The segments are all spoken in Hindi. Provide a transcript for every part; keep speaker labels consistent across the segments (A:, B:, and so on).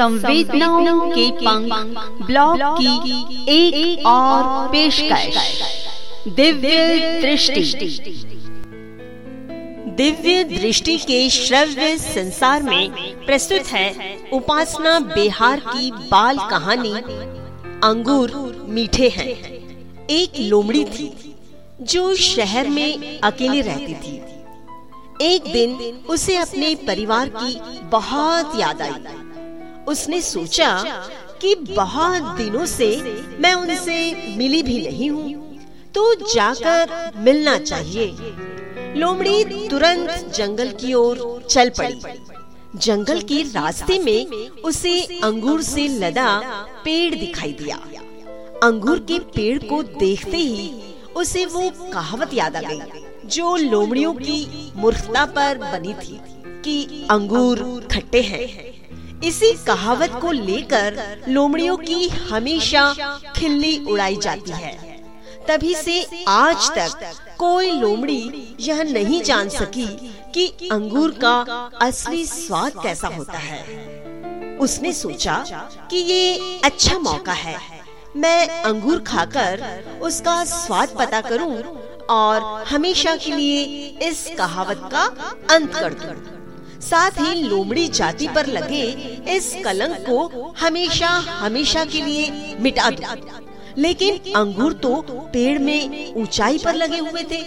A: संवेदनाओं के पंख ब्लॉग की एक, एक और पेशकश। दिव्य दृष्टि।
B: दिव्य दृष्टि के श्रव्य संसार में प्रस्तुत है उपासना बिहार की बाल कहानी। अंगूर मीठे हैं। एक लोमड़ी थी जो शहर में अकेली रहती थी। एक दिन उसे अपने परिवार की बहुत याद आई। उसने सोचा कि बहुत दिनों से मैं उनसे मिली भी नहीं हूँ तो जाकर मिलना चाहिए। लोमड़ी तुरंत जंगल की ओर चल पड़ी। जंगल के रास्ते में उसे अंगूर से लदा पेड़ दिखाई दिया। अंगूर के पेड़ को देखते ही उसे वो कहावत याद आ गई, जो लोमड़ियों की मूर्खता पर बनी थी कि अंगूर खट्टे हैं। इसी कहावत को लेकर लोमड़ियों की हमेशा खिल्ली उड़ाई जाती है। तभी से आज तक कोई लोमड़ी यह नहीं जान सकी कि अंगूर का असली स्वाद कैसा होता है। उसने सोचा कि ये अच्छा मौका है। मैं अंगूर खाकर उसका स्वाद पता करूँ और हमेशा के लिए इस कहावत का अंत कर दूँ। साथ ही लोमड़ी जाति पर लगे इस कलंक को हमेशा हमेशा के लिए मिटा दो। लेकिन अंगूर तो पेड़ में ऊंचाई पर लगे हुए थे।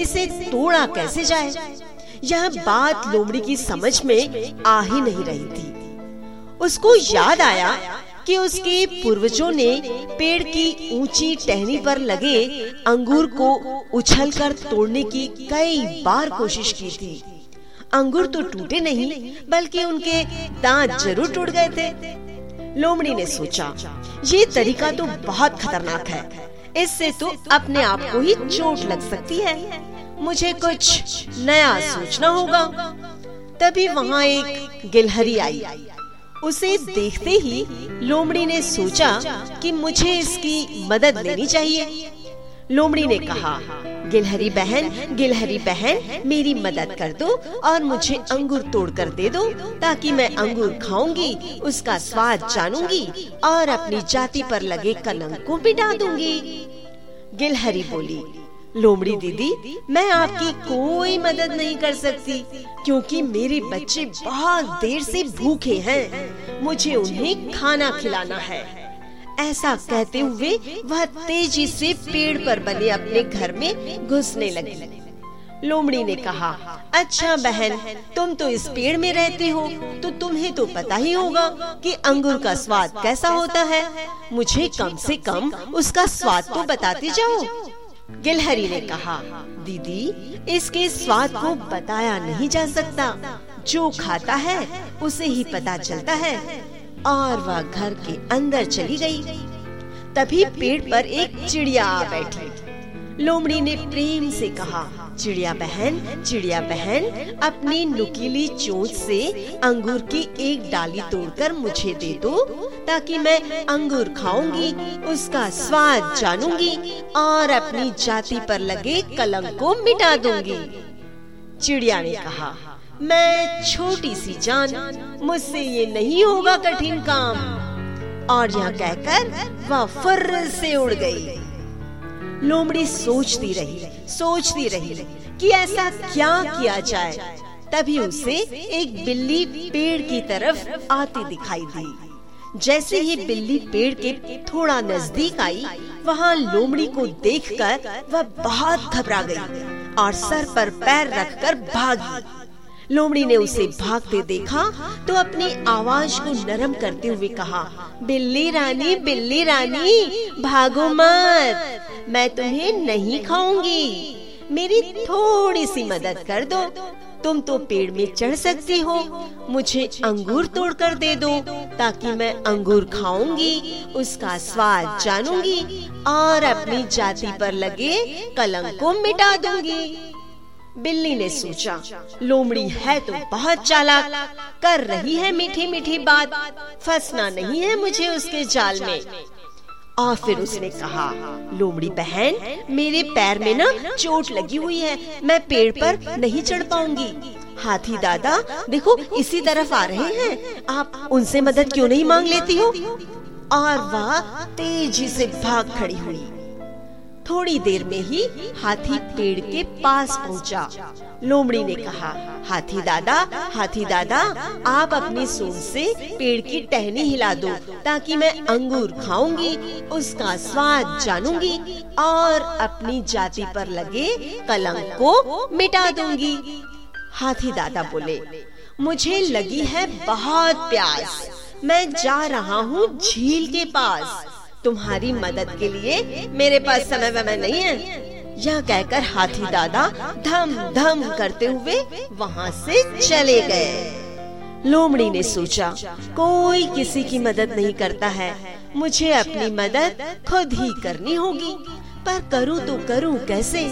B: इसे तोड़ा कैसे जाए? यह बात लोमड़ी की समझ में आ ही नहीं रही थी। उसको याद आया कि उसके पूर्वजों ने पेड़ की ऊँची टहनी पर लगे अंगूर को उछलकर तोड़ने की कई बार कोशिश की थी। अंगूर तो टूटे नहीं, बल्कि उनके दांत ज़रूर टूट गए थे। लोमड़ी ने सोचा, ये तरीका तो बहुत खतरनाक है। इससे तो अपने आप को ही चोट लग सकती है। मुझे कुछ नया सोचना होगा। तभी वहाँ एक गिलहरी आई। उसे देखते ही लोमड़ी ने सोचा कि मुझे इसकी मदद लेनी चाहिए। लोमड़ी ने कहा गिलहरी बहन गिलहरी बहन, मेरी मदद कर दो और मुझे अंगूर तोड़ कर दे दो ताकि मैं अंगूर खाऊँगी, उसका स्वाद जानूँगी और अपनी जाति पर लगे कलंक को मिटा दूँगी। गिलहरी बोली, लोमड़ी दीदी, मैं आपकी कोई मदद नहीं कर सकती क्योंकि मेरे बच्चे बहुत देर से भूखे हैं। मुझे उन्हें खाना खिलाना है। ऐसा कहते हुए वह तेज़ी से पेड़ पर बने अपने घर में घुसने लगी। लोमड़ी ने कहा अच्छा बहन, तुम तो इस पेड़ में रहती हो तो तुम्हें तो पता ही होगा कि अंगूर का स्वाद कैसा होता है। मुझे कम से कम उसका स्वाद तो बताते जाओ। गिलहरी ने कहा, दीदी, इसके स्वाद को बताया नहीं जा सकता। जो खाता है, उसे ही पता चलता है। और वह घर के अंदर चली गई। तभी पेड़ पर एक चिड़िया आ बैठी लोमड़ी ने प्रेम से कहा, चिड़िया बहन चिड़िया बहन, अपनी नुकीली चोंच से अंगूर की एक डाली तोड़कर मुझे दे दो, ताकि मैं अंगूर खाऊँगी, उसका स्वाद जानूँगी और अपनी जाति पर लगे कलंक को मिटा दूँगी चिड़िया ने कहा मैं छोटी सी जान, मुझसे ये नहीं होगा कठिन काम। और यहाँ कहकर वह फर्र से उड़ गई। लोमड़ी सोचती रही सोचती रही कि ऐसा क्या किया जाए। तभी उसे एक बिल्ली पेड़ की तरफ़ आती दिखाई दी। जैसे ही बिल्ली पेड़ के थोड़ा नज़दीक आई, वहाँ लोमड़ी को देखकर वह बहुत घबरा गई और सर पर पैर रखकर भागी। लोमड़ी ने उसे भागते देखा तो अपनी आवाज़ को नरम करते हुए कहा बिल्ली रानी बिल्ली रानी भागो मत। मैं तुम्हें नहीं खाऊँगी। मेरी थोड़ी सी मदद कर दो। तुम तो पेड़ में चढ़ सकती हो। मुझे अंगूर तोड़ कर दे दो ताकि मैं अंगूर खाऊँगी उसका स्वाद जानूँगी और अपनी जाति पर लगे कलंक को मिटा दूँगी। बिल्ली ने सोचा, लोमड़ी है तो बहुत चालाक, कर रही है मीठी मीठी बात, फंसना नहीं है मुझे उसके जाल में। और फिर उसने कहा, लोमड़ी बहन, मेरे पैर में ना चोट लगी हुई है, मैं पेड़ पर नहीं चढ़ पाऊँगी। हाथी दादा, देखो, इसी तरफ़ आ रहे हैं, आप उनसे मदद क्यों नहीं मांग लेती हो? और वह तेज़ी से भाग खड़ी हुई। थोड़ी देर में ही हाथी पेड़ के पास पहुँचा। लोमड़ी ने कहा, हाथी दादा हाथी दादा, आप अपनी सूंड से पेड़ की टहनी हिला दो, ताकि मैं अंगूर खाऊँगी, उसका स्वाद जानूँगी और अपनी जाति पर लगे कलंक को मिटा दूँगी। हाथी दादा बोले, मुझे लगी है बहुत प्यास। मैं जा रहा हूँ झील के पास। तुम्हारी मदद के लिए मेरे पास समय वमय नहीं है। यह कहकर हाथी दादा धम धम करते हुए वहाँ से चले गए। लोमड़ी ने सोचा, कोई किसी की मदद नहीं करता है। मुझे अपनी मदद खुद ही करनी होगी, पर करूँ तो करूँ कैसे?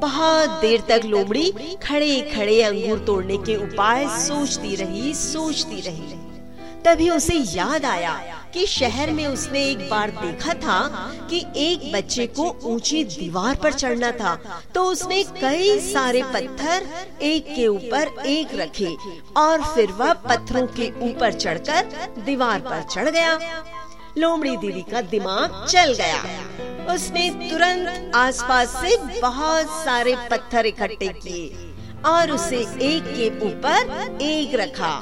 B: बहुत देर तक लोमड़ी खड़े खड़े अंगूर तोड़ने के उपाय सोचती रही सोचती रही। तभी उसे याद आया कि शहर में उसने एक बार देखा था कि एक बच्चे को ऊँची दीवार पर चढ़ना था तो उसने कई सारे पत्थर एक के ऊपर एक रखे और फिर वह पत्थरों के ऊपर चढ़कर दीवार पर चढ़ गया। लोमड़ी दीदी का दिमाग चल गया। उसने तुरंत आसपास से बहुत सारे पत्थर इकट्ठे किए और उसे एक के ऊपर एक रखा।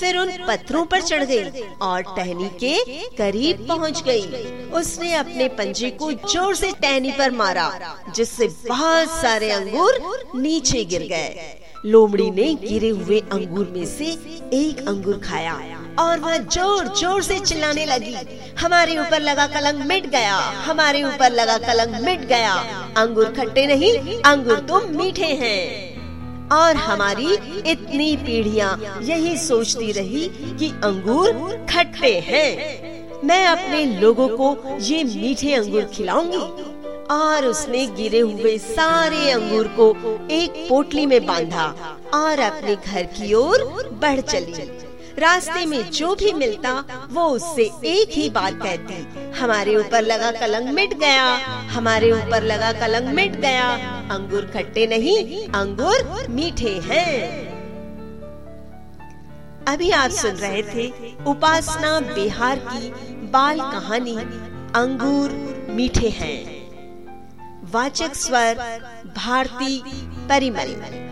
B: फिर उन पत्थरों पर चढ़ गई और टहनी के करीब पहुँच गई। उसने अपने पंजे को ज़ोर से टहनी पर मारा, जिससे बहुत सारे अंगूर नीचे गिर गए। लोमड़ी ने गिरे हुए अंगूर में से एक अंगूर खाया और वह ज़ोर ज़ोर से चिल्लाने लगी। हमारे ऊपर लगा कलंक मिट गया, हमारे ऊपर लगा कलंक मिट गया। अंगूर खट्टे नहीं, अंगूर तो मीठे हैं। और हमारी इतनी पीढ़ियाँ यही सोचती रही कि अंगूर खट्टे हैं। मैं अपने लोगों को ये मीठे अंगूर खिलाऊँगी और उसने गिरे हुए सारे अंगूर को एक पोटली में बांधा और अपने घर की ओर बढ़ चली। रास्ते में जो भी मिलता, वो उससे एक ही बात कहती हमारे ऊपर लगा कलंक मिट गया। हमारे ऊपर लगा कलंक मिट गया। अंगूर खट्टे नहीं, अंगूर मीठे हैं। अभी आप सुन रहे थे उपासना बिहार की बाल कहानी, अंगूर मीठे हैं। वाचक स्वर, भारती परिमल।